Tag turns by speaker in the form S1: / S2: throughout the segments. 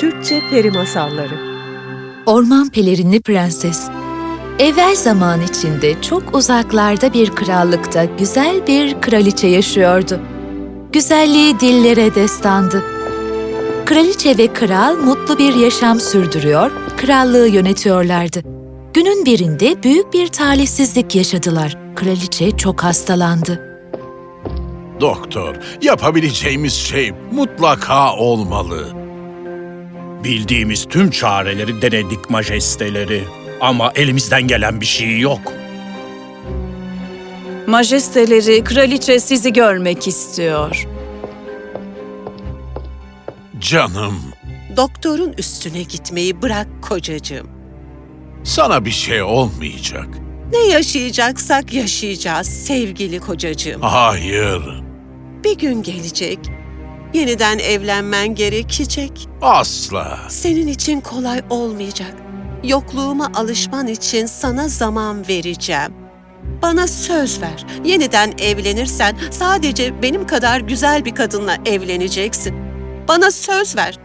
S1: Türkçe Peri Masalları
S2: Orman pelerinli prenses. Evvel zaman içinde çok uzaklarda bir krallıkta güzel bir kraliçe yaşıyordu. Güzelliği dillere destandı. Kraliçe ve kral mutlu bir yaşam sürdürüyor, krallığı yönetiyorlardı. Günün birinde büyük bir talihsizlik yaşadılar. Kraliçe çok hastalandı.
S3: Doktor, yapabileceğimiz şey mutlaka olmalı.
S4: Bildiğimiz tüm çareleri denedik majesteleri. Ama elimizden gelen bir şey yok.
S5: Majesteleri, kraliçe sizi görmek istiyor.
S3: Canım,
S6: Doktorun üstüne gitmeyi bırak kocacığım.
S3: sana bir şey olmayacak.
S6: Ne yaşayacaksak yaşayacağız sevgili kocacığım.
S3: Hayır,
S6: Bir gün gelecek. Yeniden evlenmen gerekecek.
S3: asla.
S6: Senin için kolay olmayacak. Yokluğuma alışman için sana zaman vereceğim. Bana söz ver. Yeniden evlenirsen sadece benim kadar güzel bir kadınla evleneceksin. Bana söz ver.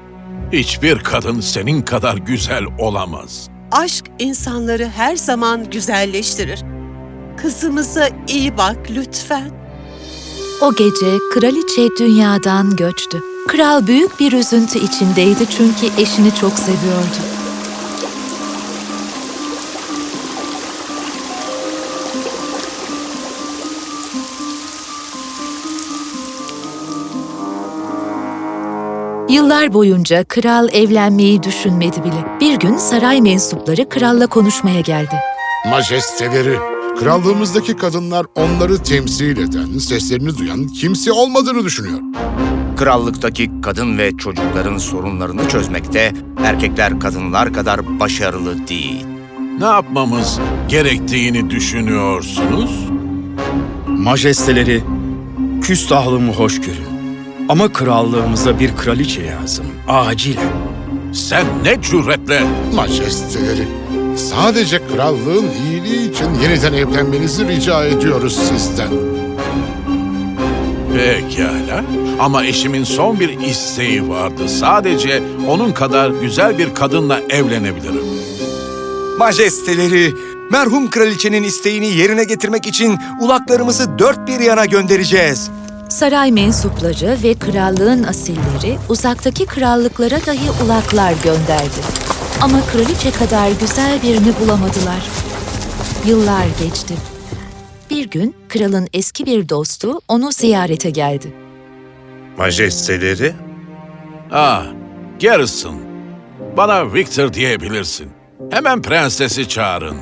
S3: Hiçbir kadın senin kadar güzel olamaz.
S6: Aşk insanları her zaman güzelleştirir. Kızımıza iyi bak lütfen.
S2: O gece kraliçe dünyadan göçtü. Kral büyük bir üzüntü içindeydi çünkü eşini çok seviyordu. Yıllar boyunca kral evlenmeyi düşünmedi bile. Bir gün saray mensupları kralla konuşmaya geldi.
S7: Majesteleri, krallığımızdaki kadınlar onları temsil eden, seslerini duyan kimse olmadığını düşünüyor.
S8: Krallıktaki kadın ve çocukların sorunlarını çözmekte erkekler kadınlar kadar başarılı değil.
S3: Ne yapmamız gerektiğini düşünüyorsunuz?
S9: Majesteleri, küstahlığımı hoş görün. Ama krallığımıza bir kraliçe lazım, acilen.
S3: Sen ne cüretle
S7: Majesteleri, sadece krallığın iyiliği için yeniden evlenmenizi rica ediyoruz sizden.
S3: Pekala. Ama eşimin son bir isteği vardı. Sadece onun kadar güzel bir kadınla evlenebilirim.
S8: Majesteleri, merhum kraliçenin isteğini yerine getirmek için ulaklarımızı dört bir yana göndereceğiz.
S2: Saray mensupları ve krallığın asilleri uzaktaki krallıklara dahi ulaklar gönderdi. Ama kraliçe kadar güzel birini bulamadılar. Yıllar geçti. Bir gün kralın eski bir dostu onu ziyarete geldi.
S10: Majesteleri,
S3: Ah, Garrison. Bana Victor diyebilirsin. Hemen prensesi çağırın.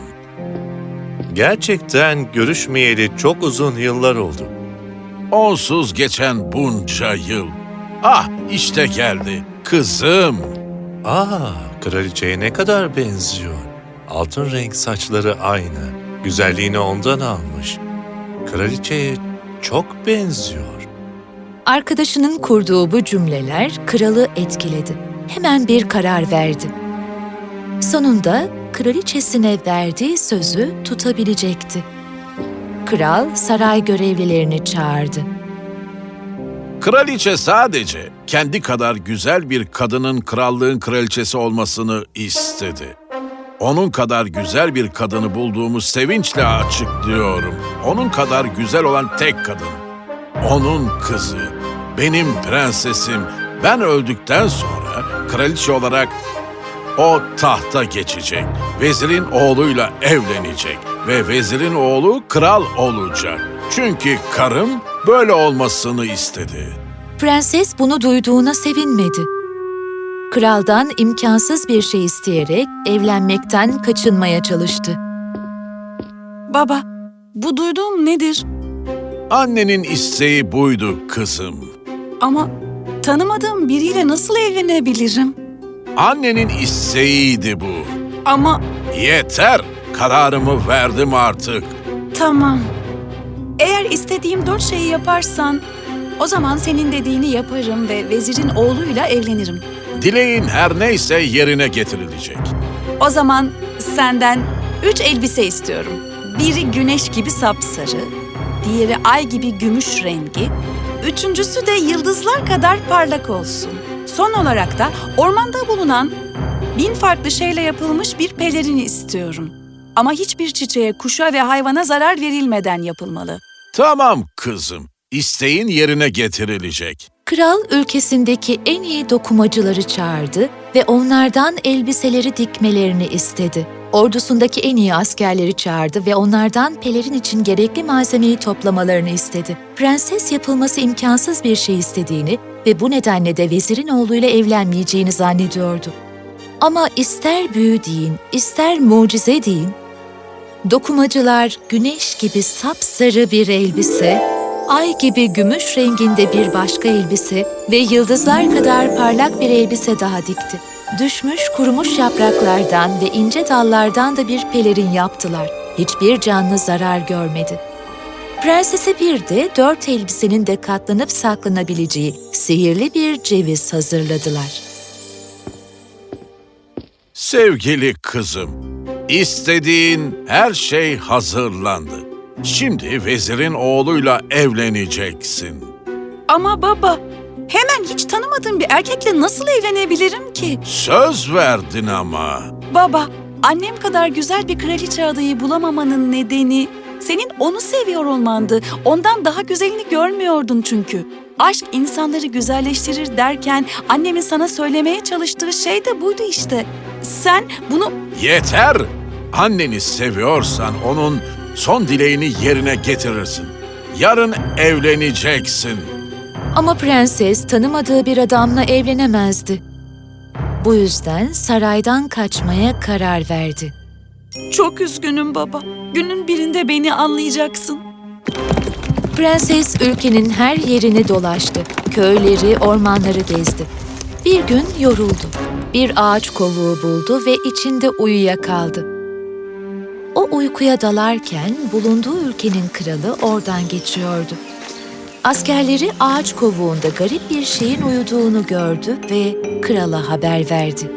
S10: gerçekten görüşmeyeli çok uzun yıllar oldu.
S3: Onsuz geçen bunca yıl. Ah, işte geldi. Kızım.
S10: Aa, kraliçeye ne kadar benziyor. Altın renk saçları aynı. Güzelliğini ondan almış. Kraliçeye çok benziyor.
S2: Arkadaşının kurduğu bu cümleler kralı etkiledi. Hemen bir karar verdi. Sonunda kraliçesine verdiği sözü tutabilecekti. Kral saray görevlilerini çağırdı.
S3: Kraliçe sadece kendi kadar güzel bir kadının krallığın kraliçesi olmasını istedi. Onun kadar güzel bir kadını bulduğumu sevinçle açıklıyorum. Onun kadar güzel olan tek kadın. Onun kızı, benim prensesim. Ben öldükten sonra kraliçe olarak o tahta geçecek. Vezirin oğluyla evlenecek ve vezirin oğlu kral olacak. Çünkü karım böyle olmasını istedi.
S2: Prenses bunu duyduğuna sevinmedi. Kraldan imkansız bir şey isteyerek evlenmekten kaçınmaya çalıştı.
S5: Baba, bu duyduğum nedir?
S3: Annenin isteği buydu kızım.
S5: Ama tanımadığım biriyle nasıl evlenebilirim?
S3: Annenin isteğiydi bu.
S5: Ama
S3: Yeter, kararımı verdim artık.
S5: tamam. Eğer istediğim dört şeyi yaparsan, o zaman senin dediğini yaparım ve vezirin oğluyla evlenirim.
S3: Dileğin her neyse yerine getirilecek.
S5: O zaman senden üç elbise istiyorum. Biri güneş gibi sapsarı, diğeri ay gibi gümüş rengi, üçüncüsü de yıldızlar kadar parlak olsun. Son olarak da ormanda bulunan bin farklı şeyle yapılmış bir pelerini istiyorum. Ama hiçbir çiçeğe, kuşa ve hayvana zarar verilmeden yapılmalı.
S3: Tamam kızım. İsteğin yerine getirilecek.
S2: Kral ülkesindeki en iyi dokumacıları çağırdı ve onlardan elbiseleri dikmelerini istedi. Ordusundaki en iyi askerleri çağırdı ve onlardan pelerin için gerekli malzemeyi toplamalarını istedi. Prenses yapılması imkansız bir şey istediğini ve bu nedenle de vezirin oğluyla evlenmeyeceğini zannediyordu. Ama ister büyü deyin, ister mucize deyin, dokumacılar güneş gibi sapsarı bir elbise, ay gibi gümüş renginde bir başka elbise ve yıldızlar kadar parlak bir elbise daha dikti. Düşmüş kurumuş yapraklardan ve ince dallardan da bir pelerin yaptılar. Hiçbir canlı zarar görmedi. Prensese bir de dört elbisenin de katlanıp saklanabileceği sihirli bir ceviz hazırladılar.
S3: Sevgili kızım, istediğin her şey hazırlandı. Şimdi vezirin oğluyla evleneceksin.
S5: Ama baba, hemen hiç tanımadığım bir erkekle nasıl evlenebilirim ki?
S3: Söz verdin ama.
S5: Baba, annem kadar güzel bir kraliçe adayı bulamamanın nedeni senin onu seviyor olmandı. Ondan daha güzelini görmüyordun çünkü. Aşk insanları güzelleştirir derken annemin sana söylemeye çalıştığı şey de buydu işte. Sen bunu
S3: Yeter! Anneni seviyorsan onun son dileğini yerine getirirsin. Yarın evleneceksin.
S2: Ama prenses tanımadığı bir adamla evlenemezdi. Bu yüzden saraydan kaçmaya karar verdi.
S5: çok üzgünüm baba. Günün birinde beni anlayacaksın.
S2: Prenses ülkenin her yerini dolaştı. Köyleri, ormanları gezdi. Bir gün yoruldu. Bir ağaç kovuğu buldu ve içinde uyuyakaldı. O uykuya dalarken bulunduğu ülkenin kralı oradan geçiyordu. Askerleri ağaç kovuğunda garip bir şeyin uyuduğunu gördü ve krala haber verdi.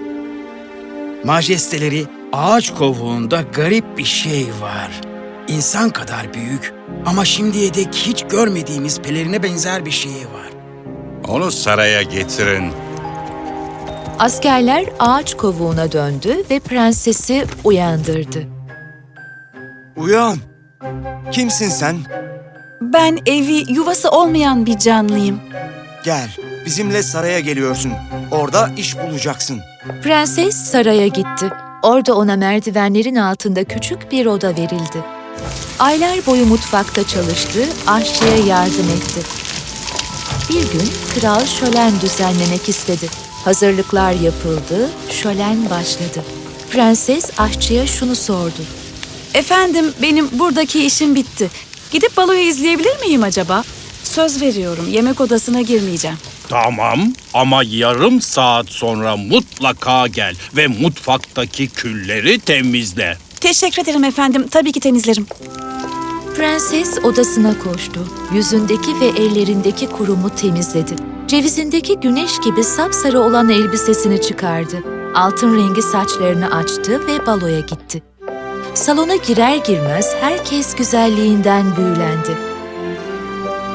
S9: Majesteleri, ağaç kovuğunda garip bir şey var. İnsan kadar büyük ama şimdiye dek hiç görmediğimiz pelerine benzer bir şey var.
S1: Onu saraya getirin.
S2: Askerler ağaç kovuğuna döndü ve prensesi uyandırdı.
S8: Uyan! Kimsin sen?
S5: Ben evi, yuvası olmayan bir canlıyım.
S8: Gel, bizimle saraya geliyorsun. Orada iş bulacaksın.
S2: Prenses saraya gitti. Orada ona merdivenlerin altında küçük bir oda verildi. Aylar boyu mutfakta çalıştı, aşçıya yardım etti. Bir gün kral şölen düzenlemek istedi. Hazırlıklar yapıldı, şölen başladı. Prenses aşçıya şunu sordu.
S5: Efendim, benim buradaki işim bitti. Gidip baloyu izleyebilir miyim acaba? Söz veriyorum, yemek odasına girmeyeceğim.
S4: Tamam ama yarım saat sonra mutlaka gel ve mutfaktaki külleri temizle.
S5: Teşekkür ederim efendim, tabii ki temizlerim.
S2: Prenses odasına koştu. Yüzündeki ve ellerindeki kurumu temizledi. Cevizindeki güneş gibi sapsarı olan elbisesini çıkardı. Altın rengi saçlarını açtı ve baloya gitti. Salona girer girmez herkes güzelliğinden büyülendi.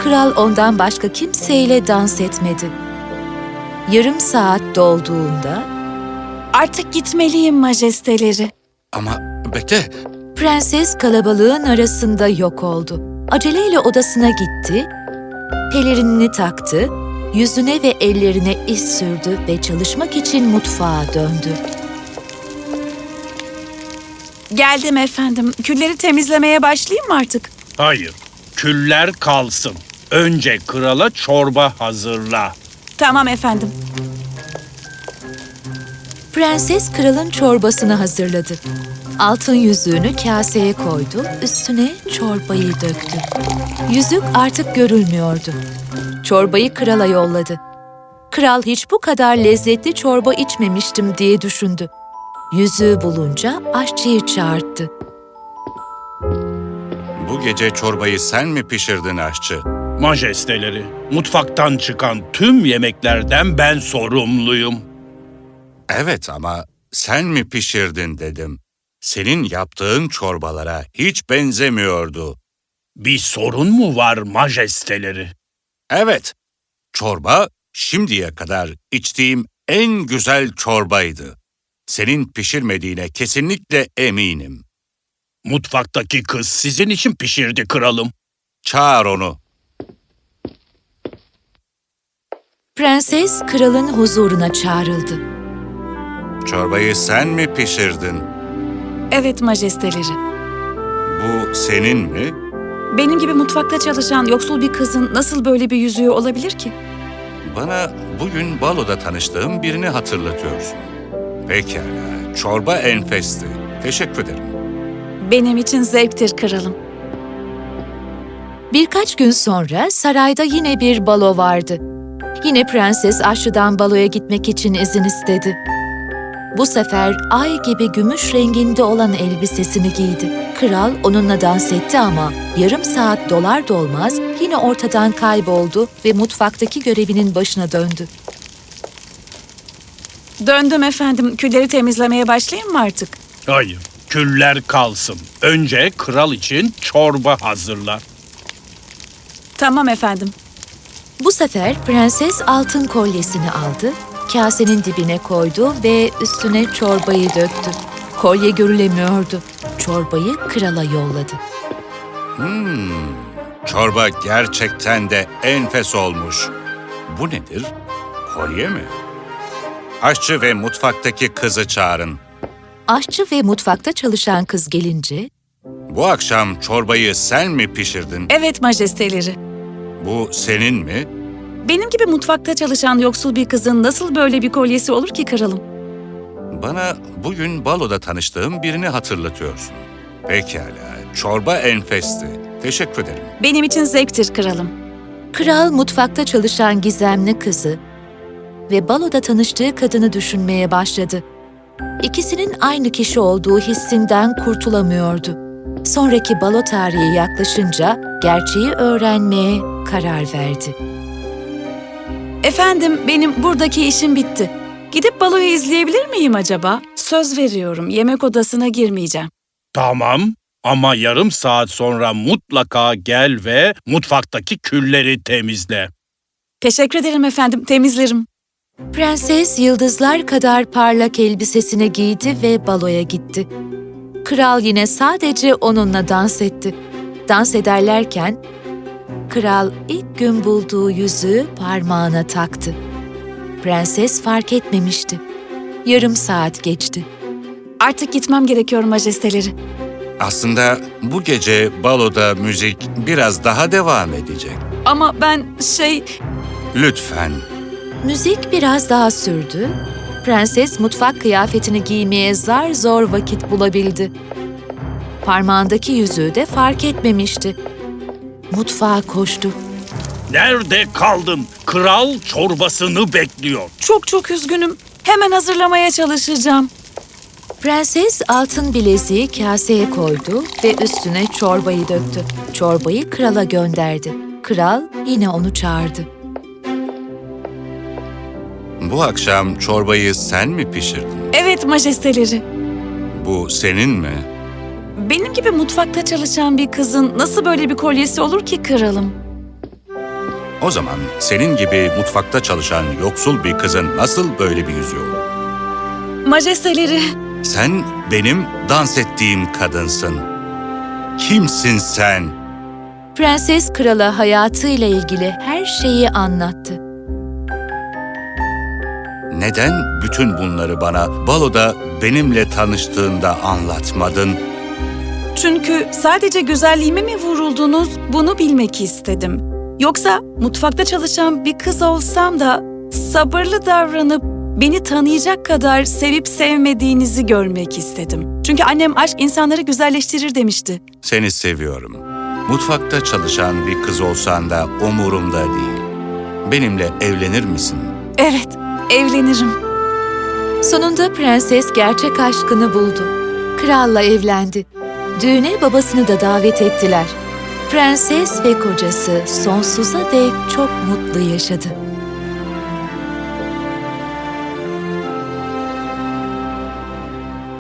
S2: Kral ondan başka kimseyle dans etmedi. Yarım saat dolduğunda
S5: Artık gitmeliyim majesteleri.
S1: Ama bekle,
S2: Prenses kalabalığın arasında yok oldu. Aceleyle odasına gitti, pelerinini taktı, yüzüne ve ellerine iz sürdü ve çalışmak için mutfağa döndü.
S5: Geldim efendim. Külleri temizlemeye başlayayım mı artık?
S4: Hayır, küller kalsın. Önce krala çorba hazırla.
S5: Tamam efendim.
S2: Prenses kralın çorbasını hazırladı. Altın yüzüğünü kaseye koydu, üstüne çorbayı döktü. Yüzük artık görülmüyordu. Çorbayı krala yolladı. Kral hiç bu kadar lezzetli çorba içmemiştim diye düşündü. Yüzüğü bulunca aşçıyı çağırttı.
S1: bu gece çorbayı sen mi pişirdin aşçı?
S4: Majesteleri, mutfaktan çıkan tüm yemeklerden ben sorumluyum.
S1: Evet ama sen mi pişirdin dedim. Senin yaptığın çorbalara hiç benzemiyordu.
S4: Bir sorun mu var majesteleri?
S1: Evet, çorba şimdiye kadar içtiğim en güzel çorbaydı. Senin pişirmediğine kesinlikle eminim.
S4: Mutfaktaki kız sizin için pişirdi kralım.
S1: Çağır onu.
S2: Prenses kralın huzuruna çağrıldı.
S1: Çorbayı sen mi pişirdin?
S5: Evet majesteleri.
S1: Bu senin mi?
S5: Benim gibi mutfakta çalışan yoksul bir kızın nasıl böyle bir yüzüğü olabilir ki?
S1: Bana bugün baloda tanıştığım birini hatırlatıyorsun. Pekala, çorba enfesti. Teşekkür ederim.
S5: Benim için zevktir kralım.
S2: Birkaç gün sonra sarayda yine bir balo vardı. Yine prenses aşçıdan baloya gitmek için izin istedi. Bu sefer ay gibi gümüş renginde olan elbisesini giydi. Kral onunla dans etti ama yarım saat dolar dolmaz yine ortadan kayboldu ve mutfaktaki görevinin başına döndü.
S5: Döndüm efendim. Külleri temizlemeye başlayayım mı artık?
S4: Hayır, küller kalsın. Önce kral için çorba hazırlar.
S5: Tamam efendim.
S2: Bu sefer prenses altın kolyesini aldı, kasenin dibine koydu ve üstüne çorbayı döktü. Kolye görülemiyordu. Çorbayı krala yolladı.
S1: Hmm, çorba gerçekten de enfes olmuş. Bu nedir? Kolye mi? Aşçı ve mutfaktaki kızı çağırın.
S2: Aşçı ve mutfakta çalışan kız gelince
S1: Bu akşam çorbayı sen mi pişirdin?
S5: Evet majesteleri.
S1: Bu senin mi?
S5: Benim gibi mutfakta çalışan yoksul bir kızın nasıl böyle bir kolyesi olur ki kralım?
S1: Bana bugün baloda tanıştığım birini hatırlatıyorsun. Pekala, çorba enfesti. Teşekkür ederim.
S5: Benim için zevktir kralım.
S2: kral mutfakta çalışan gizemli kızı ve baloda tanıştığı kadını düşünmeye başladı. İkisinin aynı kişi olduğu hissinden kurtulamıyordu. Sonraki balo tarihi yaklaşınca gerçeği öğrenmeye karar verdi.
S5: Efendim benim buradaki işim bitti. Gidip baloyu izleyebilir miyim acaba? Söz veriyorum yemek odasına girmeyeceğim.
S4: Tamam ama yarım saat sonra mutlaka gel ve mutfaktaki külleri temizle.
S5: Teşekkür ederim efendim temizlerim.
S2: Prenses yıldızlar kadar parlak elbisesini giydi ve baloya gitti. Kral yine sadece onunla dans etti. Dans ederlerken kral ilk gün bulduğu yüzüğü parmağına taktı. Prenses fark etmemişti. Yarım saat geçti.
S5: Artık gitmem gerekiyor majesteleri.
S1: Aslında bu gece baloda müzik biraz daha devam edecek.
S5: Ama ben şey
S1: Lütfen.
S2: Müzik biraz daha sürdü. Prenses mutfak kıyafetini giymeye zar zor vakit bulabildi. Parmağındaki yüzüğü de fark etmemişti. Mutfağa koştu.
S4: Nerede kaldın? Kral çorbasını bekliyor.
S5: çok çok üzgünüm. Hemen hazırlamaya çalışacağım.
S2: Prenses altın bileziği kaseye koydu ve üstüne çorbayı döktü. Çorbayı krala gönderdi. Kral yine onu çağırdı.
S1: Bu akşam çorbayı sen mi pişirdin?
S5: Evet majesteleri.
S1: Bu senin mi?
S5: Benim gibi mutfakta çalışan bir kızın nasıl böyle bir kolyesi olur ki kralım?
S1: O zaman senin gibi mutfakta çalışan yoksul bir kızın nasıl böyle bir yüzüğü olur?
S5: Majesteleri,
S1: Sen benim dans ettiğim kadınsın. Kimsin sen?
S2: Prenses krala hayatıyla ilgili her şeyi anlattı.
S1: Neden bütün bunları bana baloda benimle tanıştığında anlatmadın?
S5: Çünkü sadece güzelliğime mi vuruldunuz bunu bilmek istedim. Yoksa mutfakta çalışan bir kız olsam da sabırlı davranıp beni tanıyacak kadar sevip sevmediğinizi görmek istedim. Çünkü annem aşk insanları güzelleştirir demişti.
S1: Seni seviyorum. Mutfakta çalışan bir kız olsan da umurumda değil. Benimle evlenir misin?
S5: Evet, evlenirim.
S2: Sonunda prenses gerçek aşkını buldu. Kralla evlendi. Düğüne babasını da davet ettiler. Prenses ve kocası sonsuza dek çok mutlu yaşadı.